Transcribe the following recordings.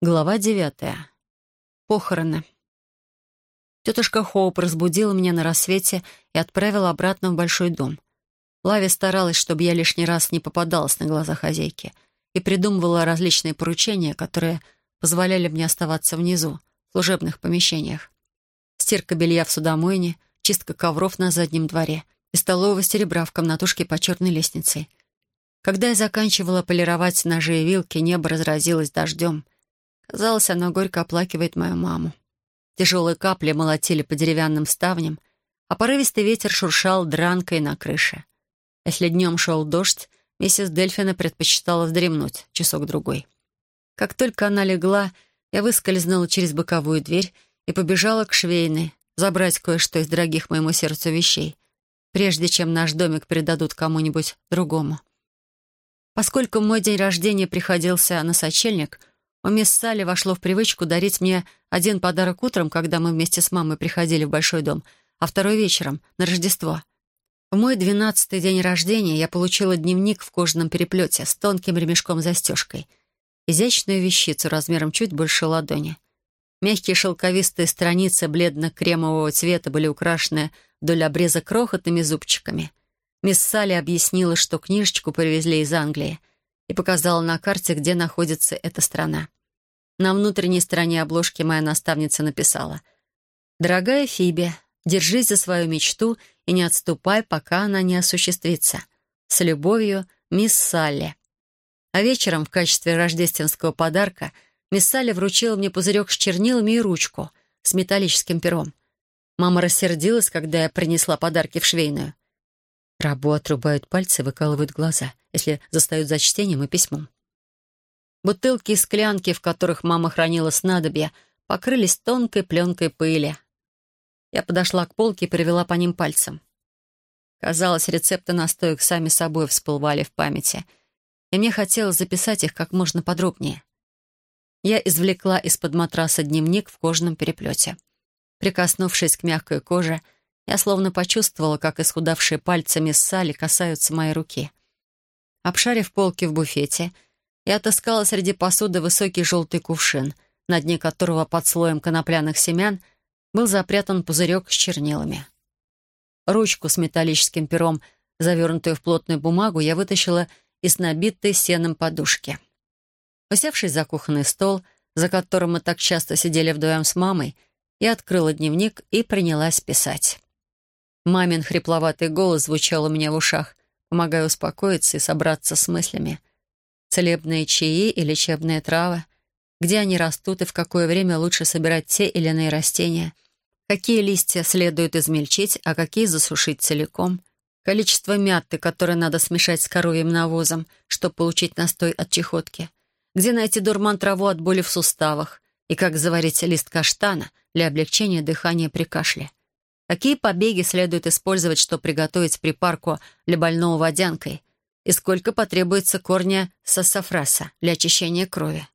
Глава девятая. Похороны. Тетушка Хоуп разбудила меня на рассвете и отправила обратно в большой дом. Лави старалась, чтобы я лишний раз не попадалась на глаза хозяйки и придумывала различные поручения, которые позволяли мне оставаться внизу, в служебных помещениях. Стирка белья в судомойне, чистка ковров на заднем дворе и столового серебра в комнатушке по черной лестнице. Когда я заканчивала полировать ножи и вилки, небо разразилось дождем — Казалось, оно горько оплакивает мою маму. Тяжелые капли молотили по деревянным ставням, а порывистый ветер шуршал дранкой на крыше. Если днем шел дождь, миссис Дельфина предпочитала вздремнуть часок-другой. Как только она легла, я выскользнула через боковую дверь и побежала к швейной, забрать кое-что из дорогих моему сердцу вещей, прежде чем наш домик передадут кому-нибудь другому. Поскольку мой день рождения приходился на сочельник, у мисс Салли вошло в привычку дарить мне один подарок утром, когда мы вместе с мамой приходили в большой дом, а второй вечером, на Рождество. В мой двенадцатый день рождения я получила дневник в кожаном переплете с тонким ремешком-застежкой, изящную вещицу размером чуть больше ладони. Мягкие шелковистые страницы бледно-кремового цвета были украшены вдоль обреза крохотными зубчиками. Мисс Салли объяснила, что книжечку привезли из Англии — и показала на карте, где находится эта страна. На внутренней стороне обложки моя наставница написала «Дорогая Фиби, держись за свою мечту и не отступай, пока она не осуществится. С любовью, мисс Салли». А вечером в качестве рождественского подарка мисс Салли вручила мне пузырек с чернилами и ручку с металлическим пером. Мама рассердилась, когда я принесла подарки в швейную. Рабу отрубают пальцы, выкалывают глаза, если застают за чтением и письмом. Бутылки и склянки, в которых мама хранила снадобья, покрылись тонкой пленкой пыли. Я подошла к полке и привела по ним пальцем. Казалось, рецепты настоек сами собой всплывали в памяти, и мне хотелось записать их как можно подробнее. Я извлекла из-под матраса дневник в кожаном переплете. Прикоснувшись к мягкой коже, я словно почувствовала, как исхудавшие пальцы мисс Салли касаются моей руки. Обшарив полки в буфете, я отыскала среди посуды высокий желтый кувшин, на дне которого под слоем конопляных семян был запрятан пузырек с чернилами. Ручку с металлическим пером, завернутую в плотную бумагу, я вытащила из набитой сеном подушки. Усевшись за кухонный стол, за которым мы так часто сидели вдвоем с мамой, я открыла дневник и принялась писать. Мамин хрипловатый голос звучал у меня в ушах, помогая успокоиться и собраться с мыслями. Целебные чаи и лечебные травы, где они растут и в какое время лучше собирать те или иные растения, какие листья следует измельчить, а какие засушить целиком, количество мяты, которое надо смешать с коровьим навозом, чтобы получить настой от чехотки, где найти дурман траву от боли в суставах? И как заварить лист каштана для облегчения дыхания при кашле. Какие побеги следует использовать, чтобы приготовить припарку для больного водянкой? И сколько потребуется корня сассафраса для очищения крови?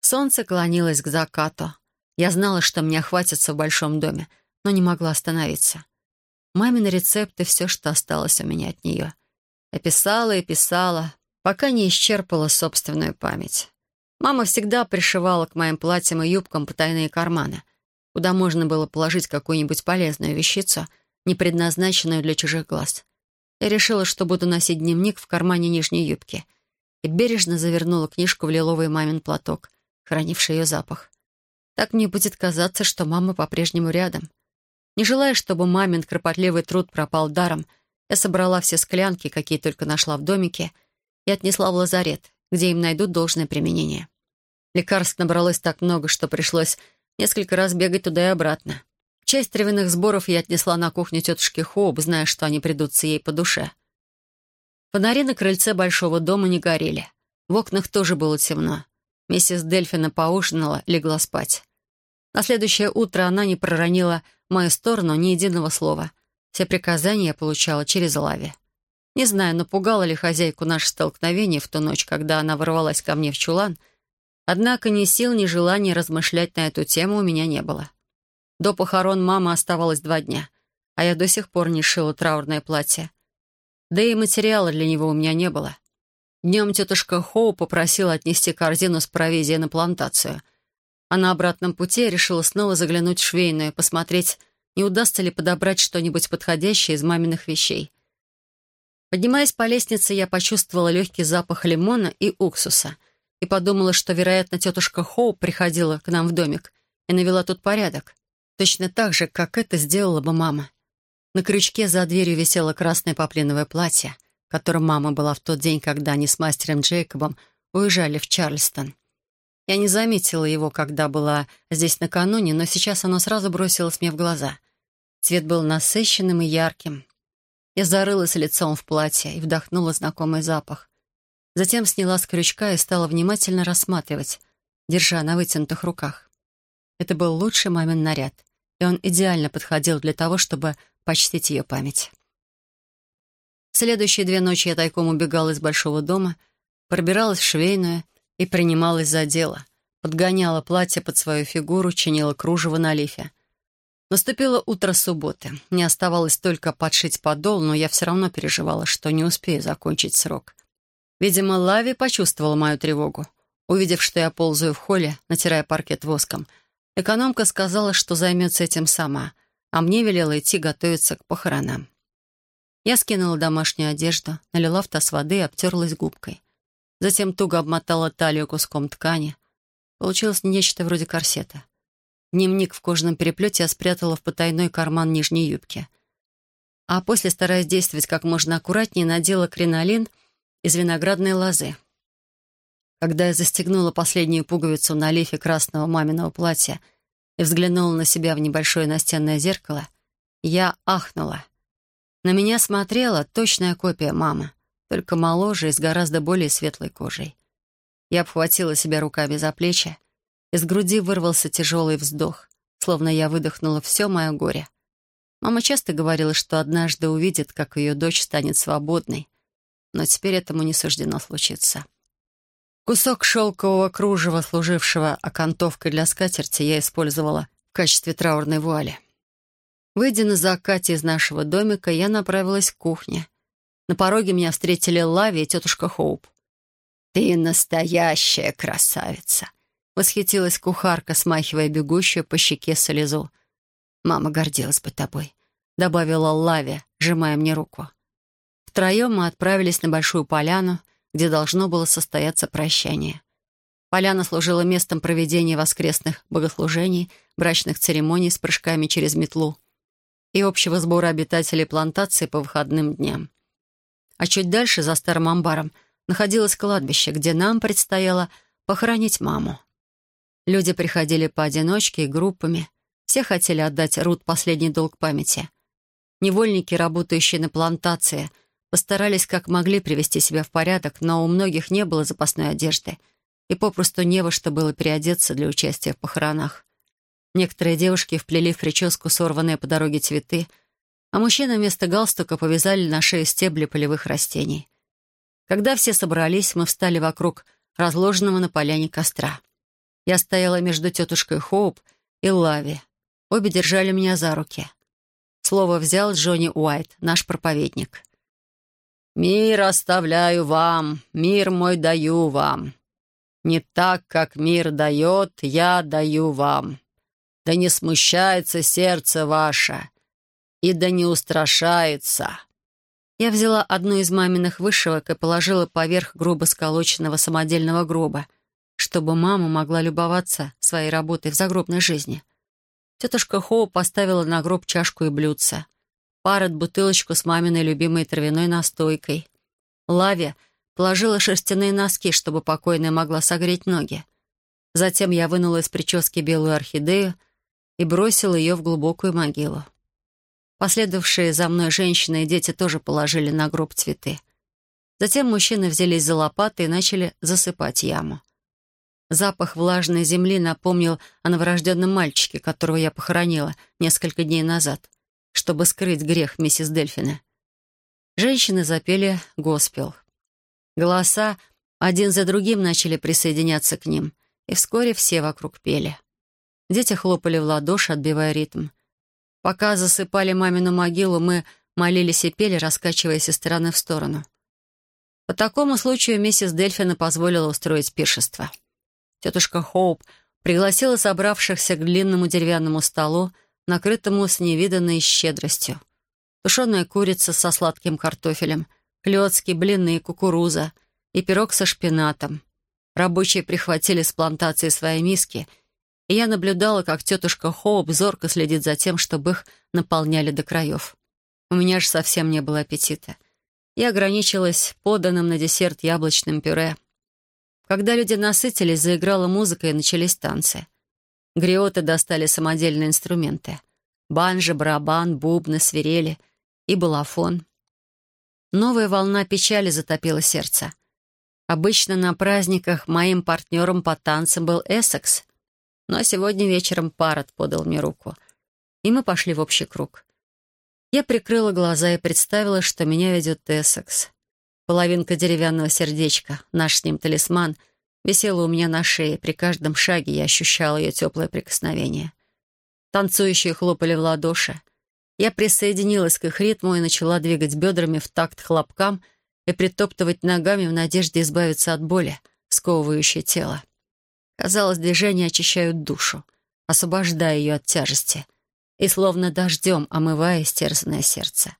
Солнце клонилось к закату. Я знала, что мне хватится в большом доме, но не могла остановиться. Мамины рецепты — все, что осталось у меня от нее. Я писала и писала, пока не исчерпала собственную память. Мама всегда пришивала к моим платьям и юбкам потайные карманы, куда можно было положить какую-нибудь полезную вещицу, не предназначенную для чужих глаз. Я решила, что буду носить дневник в кармане нижней юбки и бережно завернула книжку в лиловый мамин платок, хранивший ее запах. Так мне будет казаться, что мама по-прежнему рядом. Не желая, чтобы мамин кропотливый труд пропал даром, я собрала все склянки, какие только нашла в домике, и отнесла в лазарет, где им найдут должное применение. Лекарств набралось так много, что пришлось несколько раз бегать туда и обратно. Часть травяных сборов я отнесла на кухню тетушки Хоуп, зная, что они придутся ей по душе. Фонари на крыльце большого дома не горели. В окнах тоже было темно. Миссис Дельфина поужинала, легла спать. На следующее утро она не проронила в мою сторону ни единого слова. Все приказания я получала через лави. Не знаю, напугало ли хозяйку наше столкновение в ту ночь, когда она ворвалась ко мне в чулан — Однако ни сил, ни желания размышлять на эту тему у меня не было. До похорон мамы оставалось два дня, а я до сих пор не шила траурное платье. Да и материала для него у меня не было. Днем тетушка Хоу попросила отнести корзину с провизией на плантацию. А на обратном пути я решила снова заглянуть в швейную, посмотреть, не удастся ли подобрать что-нибудь подходящее из маминых вещей. Поднимаясь по лестнице, я почувствовала легкий запах лимона и уксуса и подумала, что, вероятно, тетушка Хоу приходила к нам в домик и навела тут порядок. Точно так же, как это сделала бы мама. На крючке за дверью висело красное поплиновое платье, которым мама была в тот день, когда они с мастером Джейкобом уезжали в Чарльстон. Я не заметила его, когда была здесь накануне, но сейчас оно сразу бросилось мне в глаза. Цвет был насыщенным и ярким, я зарылась лицом в платье и вдохнула знакомый запах. Затем сняла с крючка и стала внимательно рассматривать, держа на вытянутых руках. Это был лучший мамин наряд, и он идеально подходил для того, чтобы почтить ее память. Следующие две ночи я тайком убегала из большого дома, пробиралась в швейную и принималась за дело. Подгоняла платье под свою фигуру, чинила кружево на лифе. Наступило утро субботы. Мне оставалось только подшить подол, но я все равно переживала, что не успею закончить срок. Видимо, Лави почувствовала мою тревогу. Увидев, что я ползаю в холле, натирая паркет воском, экономка сказала, что займется этим сама, а мне велела идти готовиться к похоронам. Я скинула домашнюю одежду, налила в таз воды и обтерлась губкой. Затем туго обмотала талию куском ткани. Получилось нечто вроде корсета. Дневник в кожаном переплете я спрятала в потайной карман нижней юбки. А после, стараясь действовать как можно аккуратнее, надела кринолин из виноградной лозы. Когда я застегнула последнюю пуговицу на лифе красного маминого платья и взглянула на себя в небольшое настенное зеркало, я ахнула. На меня смотрела точная копия мамы, только моложе и с гораздо более светлой кожей. Я обхватила себя руками за плечи, из груди вырвался тяжелый вздох, словно я выдохнула все мое горе. Мама часто говорила, что однажды увидит, как ее дочь станет свободной, но теперь этому не суждено случиться. Кусок шелкового кружева, служившего окантовкой для скатерти, я использовала в качестве траурной вуали. Выйдя на закате из нашего домика, я направилась к кухне. На пороге меня встретили Лави и тетушка Хоуп. «Ты настоящая красавица!» Восхитилась кухарка, смахивая бегущую по щеке слезу. «Мама гордилась бы тобой», — добавила Лави, сжимая мне руку. Втроем мы отправились на Большую Поляну, где должно было состояться прощание. Поляна служила местом проведения воскресных богослужений, брачных церемоний с прыжками через метлу и общего сбора обитателей плантации по выходным дням. А чуть дальше, за старым амбаром, находилось кладбище, где нам предстояло похоронить маму. Люди приходили поодиночке и группами. Все хотели отдать Рут последний долг памяти. Невольники, работающие на плантации, постарались как могли привести себя в порядок, но у многих не было запасной одежды и попросту не во что было переодеться для участия в похоронах. Некоторые девушки вплели в прическу сорванные по дороге цветы, а мужчины вместо галстука повязали на шею стебли полевых растений. Когда все собрались, мы встали вокруг разложенного на поляне костра. Я стояла между тетушкой Хоуп и Лави. Обе держали меня за руки. Слово взял Джонни Уайт, наш проповедник. «Мир оставляю вам, мир мой даю вам. Не так, как мир дает, я даю вам. Да не смущается сердце ваше, и да не устрашается». Я взяла одну из маминых вышивок и положила поверх грубо сколоченного самодельного гроба — чтобы мама могла любоваться своей работой в загробной жизни. Тетушка Хоу поставила на гроб чашку и блюдце. Парот бутылочку с маминой любимой травяной настойкой. Лаве положила шерстяные носки, чтобы покойная могла согреть ноги. Затем я вынула из прически белую орхидею и бросила ее в глубокую могилу. Последовавшие за мной женщины и дети тоже положили на гроб цветы. Затем мужчины взялись за лопаты и начали засыпать яму. Запах влажной земли напомнил о новорожденном мальчике, которого я похоронила несколько дней назад, чтобы скрыть грех миссис Дельфина. Женщины запели госпел. Голоса один за другим начали присоединяться к ним, и вскоре все вокруг пели. Дети хлопали в ладоши, отбивая ритм. Пока засыпали мамину могилу, мы молились и пели, раскачиваясь из стороны в сторону. По такому случаю миссис Дельфина позволила устроить пиршество. Тетушка Хоуп пригласила собравшихся к длинному деревянному столу, накрытому с невиданной щедростью. Тушеная курица со сладким картофелем, клетки, блины, кукуруза и пирог со шпинатом. Рабочие прихватили с плантации свои миски, и я наблюдала, как тетушка Хоуп зорко следит за тем, чтобы их наполняли до краев. У меня же совсем не было аппетита. Я ограничилась поданным на десерт яблочным пюре. Когда люди насытились, заиграла музыка и начались танцы. Гриоты достали самодельные инструменты. Банжи, барабан, бубны, свирели и балафон. Новая волна печали затопила сердце. Обычно на праздниках моим партнером по танцам был Эссекс, но сегодня вечером Парад подал мне руку, и мы пошли в общий круг. Я прикрыла глаза и представила, что меня ведет Эссекс. Половинка деревянного сердечка, наш с ним талисман, висела у меня на шее. При каждом шаге я ощущала ее теплое прикосновение. Танцующие хлопали в ладоши. Я присоединилась к их ритму и начала двигать бедрами в такт хлопкам — и притоптывать ногами в надежде избавиться от боли, сковывающей тело. Казалось, движения очищают душу, освобождая ее от тяжести и словно дождем омывая истерзанное сердце.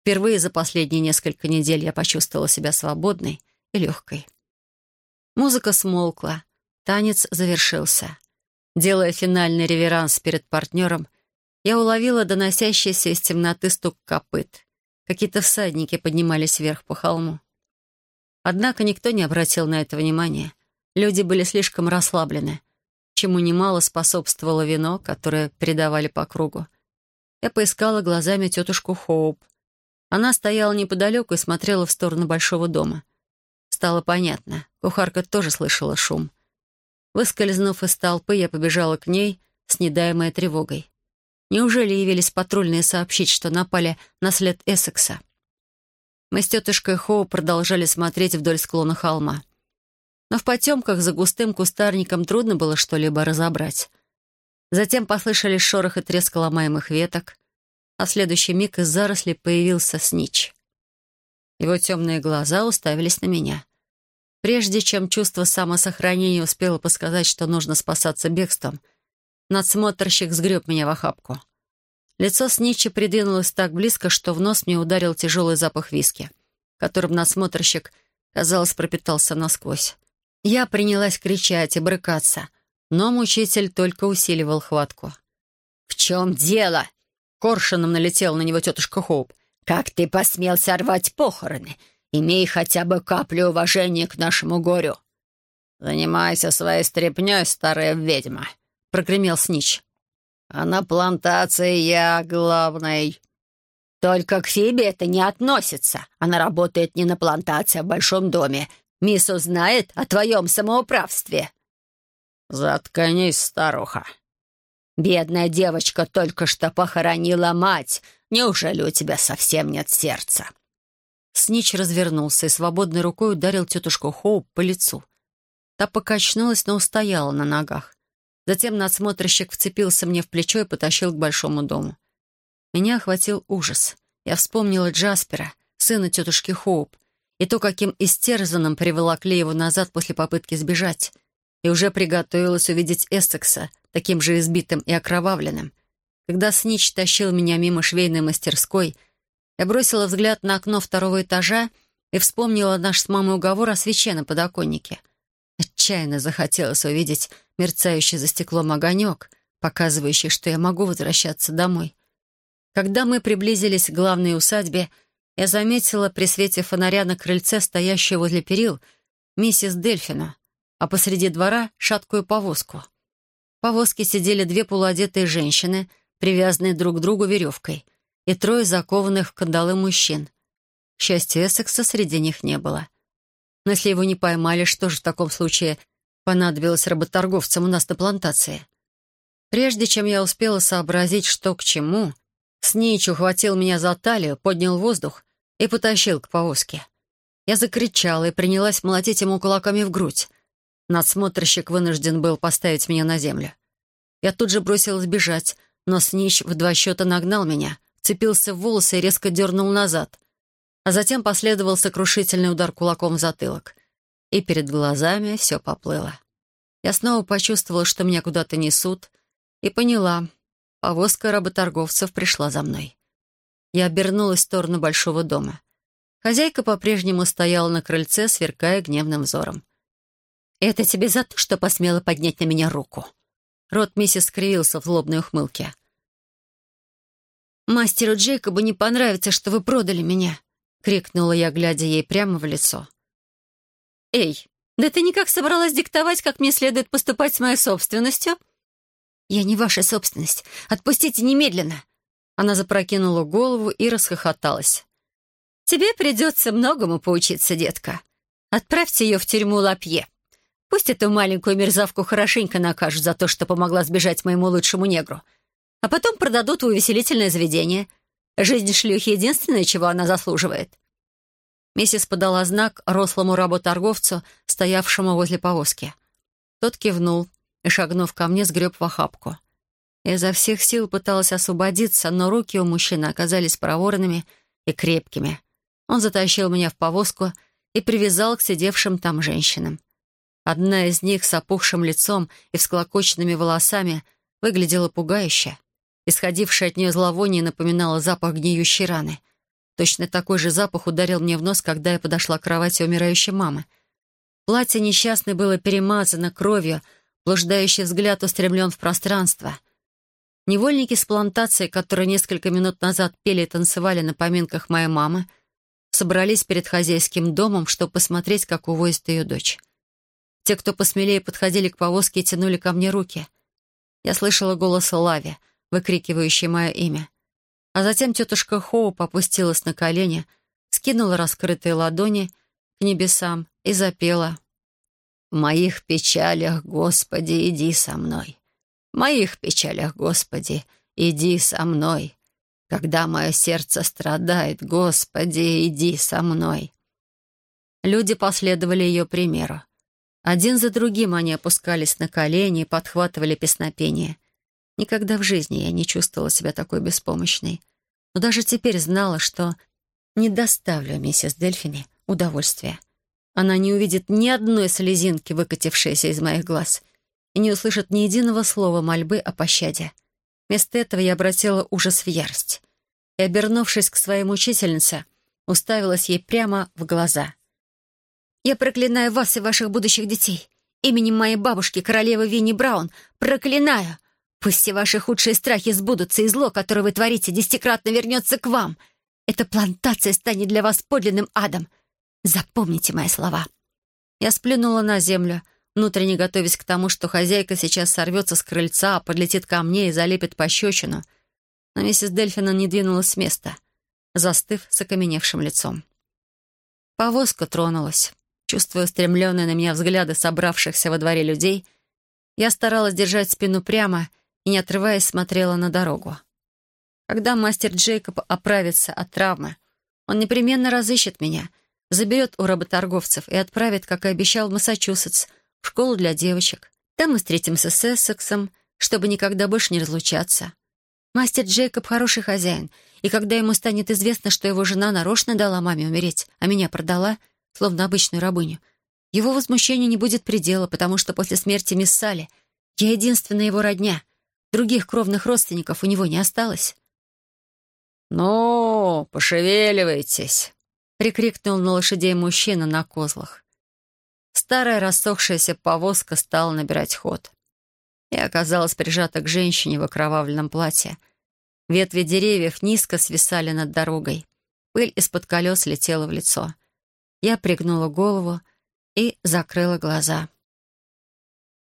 Впервые за последние несколько недель я почувствовала себя свободной и легкой. Музыка смолкла, танец завершился. Делая финальный реверанс перед партнером, я уловила доносящийся из темноты стук копыт. Какие-то всадники поднимались вверх по холму. Однако никто не обратил на это внимания. Люди были слишком расслаблены, чему немало способствовало вино, которое передавали по кругу. Я поискала глазами тетушку Хоуп. Она стояла неподалеку и смотрела в сторону большого дома. Стало понятно, кухарка тоже слышала шум. Выскользнув из толпы, я побежала к ней с недаемой тревогой. Неужели явились патрульные сообщить, что напали на след Эссекса? Мы с тетушкой Хоу продолжали смотреть вдоль склона холма. Но в потемках за густым кустарником трудно было что-либо разобрать. Затем послышались шорох и треск ломаемых веток, а в следующий миг из зарослей появился Снич. Его темные глаза уставились на меня. Прежде чем чувство самосохранения успело подсказать, что нужно спасаться бегством — Надсмотрщик сгреб меня в охапку. Лицо Сничи придвинулось так близко, что в нос мне ударил тяжелый запах виски, которым надсмотрщик, казалось, пропитался насквозь. Я принялась кричать и брыкаться, но мучитель только усиливал хватку. «В чем дело?» Коршуном налетел на него тетушка Хоуп. «Как ты посмел сорвать похороны? Имей хотя бы каплю уважения к нашему горю». «Занимайся своей стряпнёй, старая ведьма», — прогремел Снич. «А на плантации я главный». «Только к Фибе это не относится. Она работает не на плантации, а в большом доме. Мисс узнает о твоем самоуправстве». «Заткнись, старуха». «Бедная девочка только что похоронила мать. Неужели у тебя совсем нет сердца?» Снич развернулся и свободной рукой ударил тетушку Хоуп по лицу. Та покачнулась, но устояла на ногах. Затем надсмотрщик вцепился мне в плечо и потащил к большому дому. Меня охватил ужас. Я вспомнила Джаспера, сына тетушки Хоуп, и то, каким истерзанным приволокли его назад после попытки сбежать, и уже приготовилась увидеть Эссекса, таким же избитым и окровавленным. Когда Снич тащил меня мимо швейной мастерской, я бросила взгляд на окно второго этажа и вспомнила наш с мамой уговор о свече на подоконнике. Отчаянно захотелось увидеть мерцающий за стеклом огонек, показывающий, что я могу возвращаться домой. Когда мы приблизились к главной усадьбе, я заметила при свете фонаря на крыльце, стоящую возле перил, миссис Дельфина, а посреди двора — шаткую повозку. В повозке сидели две полуодетые женщины, привязанные друг к другу веревкой, и трое закованных в кандалы мужчин. К счастью, Эссекса среди них не было. Но если его не поймали, что же в таком случае понадобилось работорговцам у нас на плантации. Прежде чем я успела сообразить, что к чему, Снич ухватил меня за талию, поднял воздух и потащил к повозке. Я закричала и принялась молотить ему кулаками в грудь. Надсмотрщик вынужден был поставить меня на землю. Я тут же бросилась бежать, но Снич в два счета нагнал меня, цепился в волосы и резко дернул назад. а затем последовал сокрушительный удар кулаком в затылок. И перед глазами все поплыло. Я снова почувствовала, что меня куда-то несут, и поняла, повозка работорговцев пришла за мной. Я обернулась в сторону большого дома. Хозяйка по-прежнему стояла на крыльце, сверкая гневным взором. «Это тебе за то, что посмела поднять на меня руку?» Рот миссис скривился в злобной ухмылке. «Мастеру Джейкобу не понравится, что вы продали меня», — крикнула я, глядя ей прямо в лицо. «Эй, да ты никак собралась диктовать, как мне следует поступать с моей собственностью?» «Я не ваша собственность. Отпустите немедленно!» Она запрокинула голову и расхохоталась. «Тебе придется многому поучиться, детка. Отправьте ее в тюрьму Лапье. Пусть эту маленькую мерзавку хорошенько накажут за то, что помогла сбежать моему лучшему негру. А потом продадут в увеселительное заведение. Жизнь шлюхи — единственное, чего она заслуживает». Миссис подала знак рослому работорговцу, стоявшему возле повозки. Тот кивнул и, шагнув ко мне, сгреб в охапку. Изо всех сил пыталась освободиться, но руки у мужчины оказались проворными и крепкими. Он затащил меня в повозку и привязал к сидевшим там женщинам. Одна из них с опухшим лицом и всклокоченными волосами выглядела пугающе. Исходившее от нее зловоние напоминало запах гниющей раны. Точно такой же запах ударил мне в нос, когда я подошла к кровати умирающей мамы. Платье несчастной было перемазано кровью, блуждающий взгляд устремлен в пространство — Невольники с плантации, которые несколько минут назад пели и танцевали на поминках моей мамы, собрались перед хозяйским домом, чтобы посмотреть, как увозят ее дочь. Те, кто посмелее подходили к повозке и тянули ко мне руки. Я слышала голос Лави, выкрикивающий мое имя. А затем тетушка Хоуп опустилась на колени, скинула раскрытые ладони к небесам и запела «В моих печалях, Господи, иди со мной» моих печалях, Господи, иди со мной. Когда мое сердце страдает, Господи, иди со мной». Люди последовали ее примеру. Один за другим они опускались на колени и подхватывали песнопение. Никогда в жизни я не чувствовала себя такой беспомощной. Но даже теперь знала, что не доставлю миссис Дельфини удовольствия. Она не увидит ни одной слезинки, выкатившейся из моих глаз, и не услышат ни единого слова мольбы о пощаде. Вместо этого я обратила ужас в ярость и, обернувшись к своей мучительнице, уставилась ей прямо в глаза. «Я проклинаю вас и ваших будущих детей. Именем моей бабушки, королевы Винни Браун, проклинаю! Пусть все ваши худшие страхи сбудутся, и зло, которое вы творите, десятикратно вернется к вам. Эта плантация станет для вас подлинным адом. Запомните мои слова». Я сплюнула на землю, внутренне готовясь к тому, что хозяйка сейчас сорвется с крыльца, подлетит ко мне и залепит пощечину. Но миссис Дельфина не двинулась с места, застыв с окаменевшим лицом. Повозка тронулась. Чувствуя устремленные на меня взгляды собравшихся во дворе людей, я старалась держать спину прямо и, не отрываясь, смотрела на дорогу. Когда мастер Джейкоб оправится от травмы, он непременно разыщет меня, заберет у работорговцев и отправит, как и обещал, Массачусетс — в школу для девочек. Там мы встретимся с Эссексом, чтобы никогда больше не разлучаться. Мастер Джейкоб хороший хозяин, и когда ему станет известно, что его жена нарочно дала маме умереть, а меня продала, словно обычную рабыню, его возмущению не будет предела, потому что после смерти мисс Салли я единственная его родня. Других кровных родственников у него не осталось. «Ну, пошевеливайтесь!» — прикрикнул на лошадей мужчина на козлах. Старая рассохшаяся повозка стала набирать ход. Я оказалась прижата к женщине в окровавленном платье. Ветви деревьев низко свисали над дорогой. Пыль из-под колес летела в лицо. Я пригнула голову и закрыла глаза.